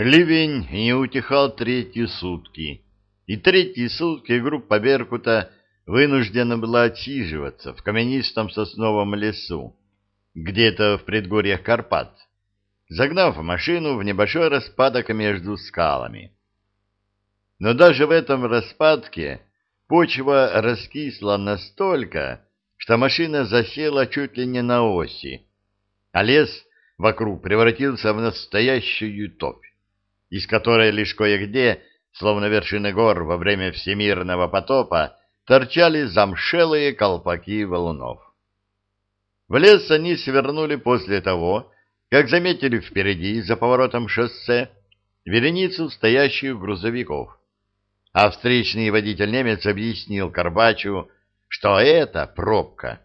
Ливень не утихал третьи сутки, и третьи сутки группа «Беркута» вынуждена была отсиживаться в каменистом сосновом лесу, где-то в предгорьях Карпат, загнав машину в небольшой распадок между скалами. Но даже в этом распадке почва раскисла настолько, что машина засела чуть ли не на оси, а лес вокруг превратился в настоящую топь из которой лишь кое-где, словно вершины гор во время всемирного потопа, торчали замшелые колпаки валунов. В лес они свернули после того, как заметили впереди, за поворотом шоссе, вереницу стоящих грузовиков. А встречный водитель-немец объяснил Карбачу, что эта пробка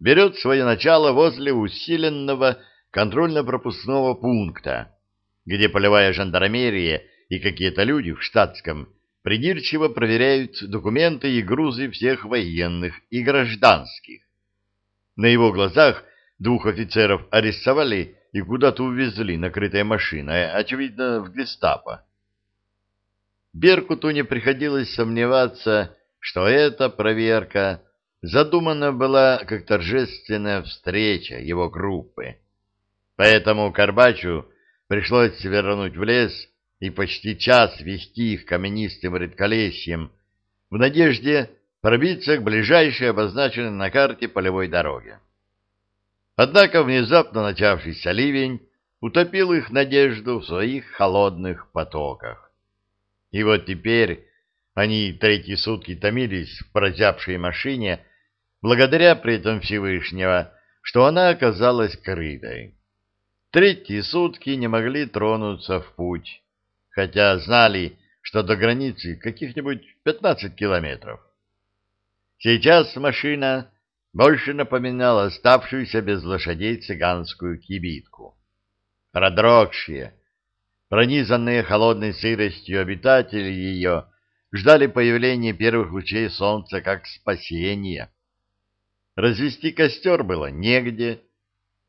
берет свое начало возле усиленного контрольно-пропускного пункта, где полевая жандармерия и какие-то люди в штатском придирчиво проверяют документы и грузы всех военных и гражданских. На его глазах двух офицеров арестовали и куда-то увезли накрытая машина, очевидно, в гестапо. Беркуту не приходилось сомневаться, что эта проверка задумана была как торжественная встреча его группы. Поэтому Карбачу Пришлось свернуть в лес и почти час вести их каменистым редколесьем в надежде пробиться к ближайшей обозначенной на карте полевой дороге. Однако внезапно начавшийся ливень утопил их надежду в своих холодных потоках. И вот теперь они третьи сутки томились в прозябшей машине, благодаря при этом Всевышнего, что она оказалась крытой. Третьи сутки не могли тронуться в путь, хотя знали, что до границы каких-нибудь 15 километров. Сейчас машина больше напоминала оставшуюся без лошадей цыганскую кибитку. Продрогшие, пронизанные холодной сыростью обитатели ее ждали появления первых лучей солнца как спасения. Развести костер было негде,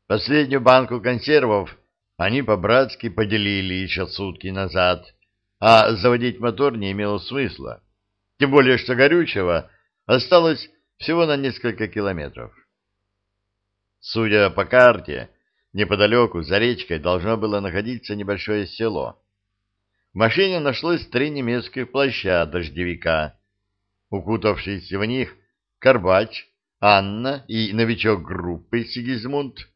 Последнюю банку консервов они по-братски поделили еще сутки назад, а заводить мотор не имело смысла. Тем более, что горючего осталось всего на несколько километров. Судя по карте, неподалеку, за речкой, должно было находиться небольшое село. В машине нашлось три немецких плаща дождевика. Укутавшись в них, Карбач, Анна и новичок группы Сигизмунд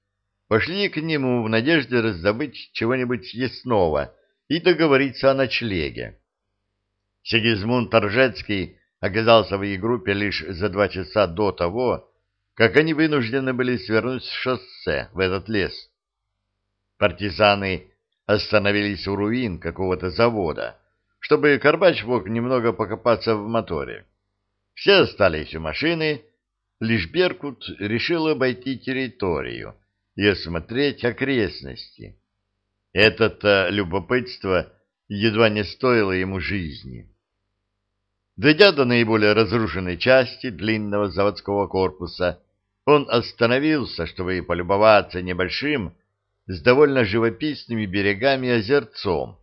пошли к нему в надежде раздобыть чего-нибудь съестного и договориться о ночлеге. Сигизмунд Торжецкий оказался в их группе лишь за два часа до того, как они вынуждены были свернуть с шоссе в этот лес. Партизаны остановились у руин какого-то завода, чтобы Карбач мог немного покопаться в моторе. Все остались у машины, лишь Беркут решил обойти территорию, и осмотреть окрестности. Это-то любопытство едва не стоило ему жизни. Дойдя до наиболее разрушенной части длинного заводского корпуса, он остановился, чтобы полюбоваться небольшим, с довольно живописными берегами озерцом,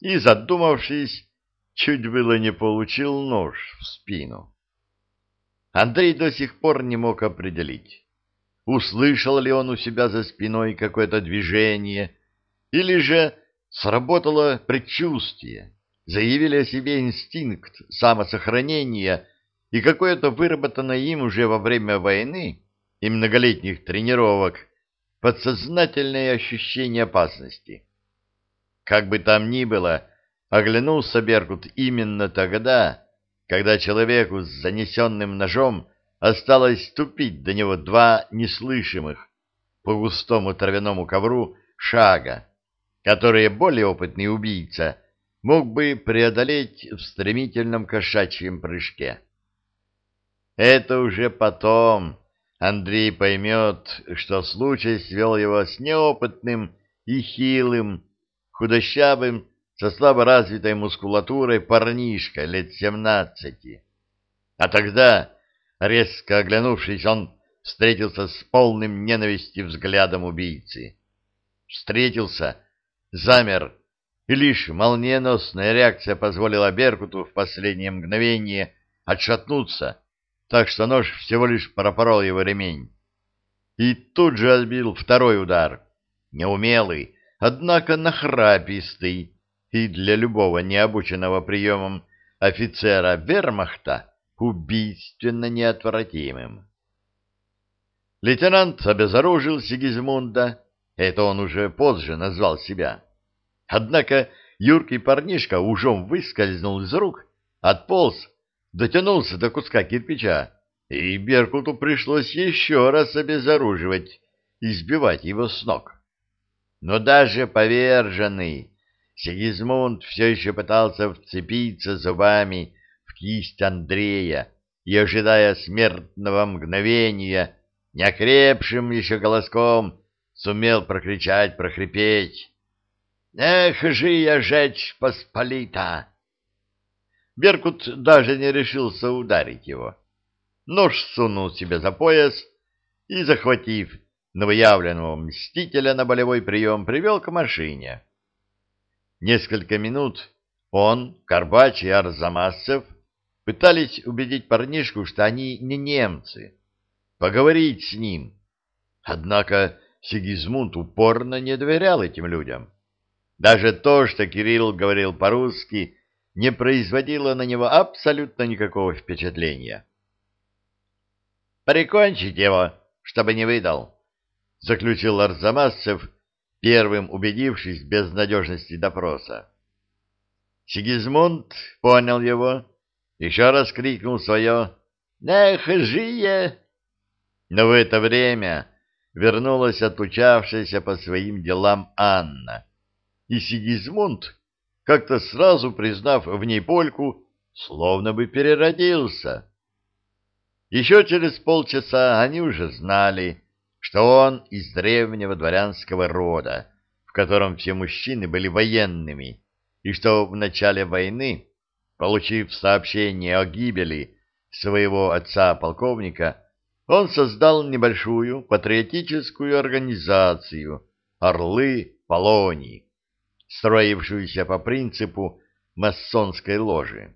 и, задумавшись, чуть было не получил нож в спину. Андрей до сих пор не мог определить, услышал ли он у себя за спиной какое-то движение, или же сработало предчувствие, заявили о себе инстинкт самосохранения и какое-то выработанное им уже во время войны и многолетних тренировок подсознательное ощущение опасности. Как бы там ни было, оглянулся Беркут именно тогда, когда человеку с занесенным ножом Осталось ступить до него два неслышимых по густому травяному ковру шага, которые более опытный убийца мог бы преодолеть в стремительном кошачьем прыжке. Это уже потом Андрей поймет, что случай свел его с неопытным и хилым, худощавым, со слабо развитой мускулатурой парнишкой лет семнадцати. А тогда Резко оглянувшись, он встретился с полным ненависти взглядом убийцы. Встретился, замер и лишь молниеносная реакция позволила Беркуту в последнее мгновение отшатнуться, так что нож всего лишь пропорол его ремень. И тут же отбил второй удар, неумелый, однако нахрапистый, и для любого необученного приемом офицера вермахта убийственно неотвратимым. Лейтенант обезоружил Сигизмунда, это он уже позже назвал себя. Однако юркий парнишка ужом выскользнул из рук, отполз, дотянулся до куска кирпича, и Беркуту пришлось еще раз обезоруживать и сбивать его с ног. Но даже поверженный Сигизмунд все еще пытался вцепиться зубами кисть Андрея и, ожидая смертного мгновения, неокрепшим еще голоском сумел прокричать, прохрипеть. «Эх, жия жечь посполита!» Беркут даже не решился ударить его. Нож сунул себе за пояс и, захватив новоявленного мстителя на болевой прием, привел к машине. Несколько минут он, Карбач и Арзамасцев пытались убедить парнишку, что они не немцы, поговорить с ним. Однако Сигизмунд упорно не доверял этим людям. Даже то, что Кирилл говорил по-русски, не производило на него абсолютно никакого впечатления. «Прикончить его, чтобы не выдал», — заключил Арзамасцев, первым убедившись в безнадежности допроса. Сигизмунд понял его, еще раз крикнул свое «Эх, жие!» Но в это время вернулась отучавшаяся по своим делам Анна, и Сигизмунд, как-то сразу признав в ней польку, словно бы переродился. Еще через полчаса они уже знали, что он из древнего дворянского рода, в котором все мужчины были военными, и что в начале войны, получив сообщение о гибели своего отца-полковника, он создал небольшую патриотическую организацию «Орлы Полонии», строившуюся по принципу масонской ложи.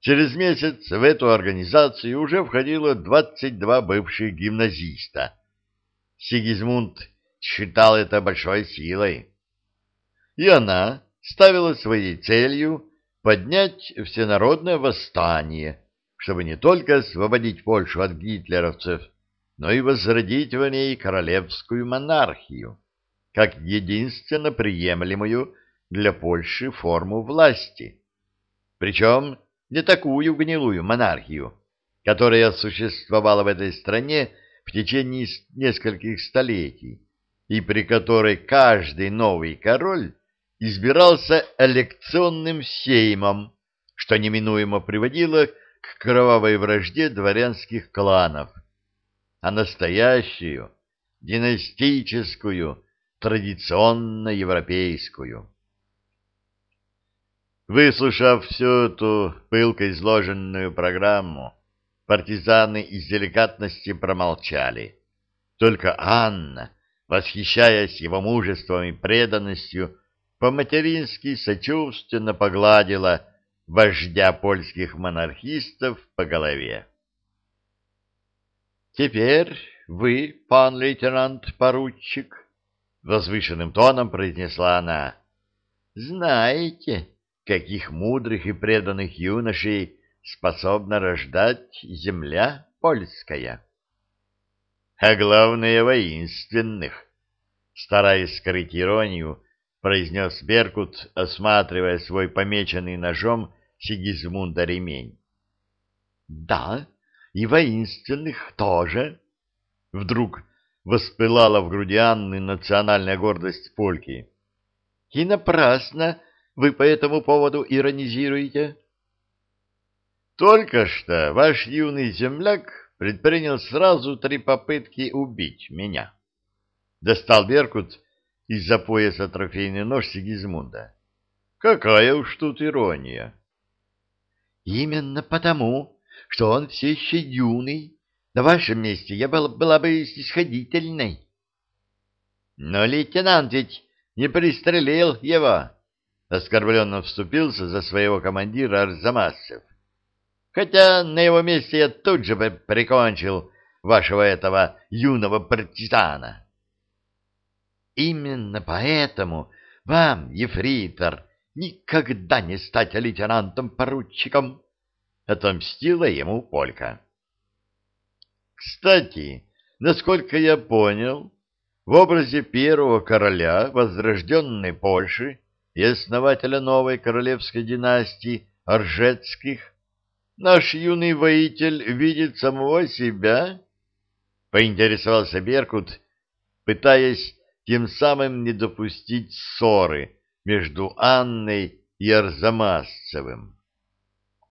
Через месяц в эту организацию уже входило 22 бывших гимназиста. Сигизмунд считал это большой силой. И она ставила своей целью поднять всенародное восстание, чтобы не только освободить Польшу от гитлеровцев, но и возродить в ней королевскую монархию, как единственно приемлемую для Польши форму власти. Причем не такую гнилую монархию, которая существовала в этой стране в течение нескольких столетий, и при которой каждый новый король избирался элекционным сеймом, что неминуемо приводило к кровавой вражде дворянских кланов, а настоящую, династическую, традиционно европейскую. Выслушав всю эту пылко изложенную программу, партизаны из деликатности промолчали. Только Анна, восхищаясь его мужеством и преданностью, по-матерински сочувственно погладила вождя польских монархистов по голове. «Теперь вы, пан лейтенант-поручик», — возвышенным тоном произнесла она, — «знаете, каких мудрых и преданных юношей способна рождать земля польская. А главное, воинственных, стараясь скрыть иронию, произнес Беркут, осматривая свой помеченный ножом Сигизмунда ремень. — Да, и воинственных тоже. Вдруг воспылала в груди Анны национальная гордость польки. — И напрасно вы по этому поводу иронизируете? Только что ваш юный земляк предпринял сразу три попытки убить меня. Достал Беркут из-за пояса трофейный нож Сигизмунда. Какая уж тут ирония. Именно потому, что он все еще юный. На вашем месте я была, была бы снисходительной. Но лейтенант ведь не пристрелил его, оскорбленно вступился за своего командира Арзамасцев. Хотя на его месте я тут же бы прикончил вашего этого юного партизана. Именно поэтому вам, ефрейтор, никогда не стать лейтенантом-поручиком, — отомстила ему Полька. Кстати, насколько я понял, в образе первого короля возрожденной Польши и основателя новой королевской династии Оржецких наш юный воитель видит самого себя? — поинтересовался Беркут, пытаясь тем самым не допустить ссоры между Анной и Арзамасцевым.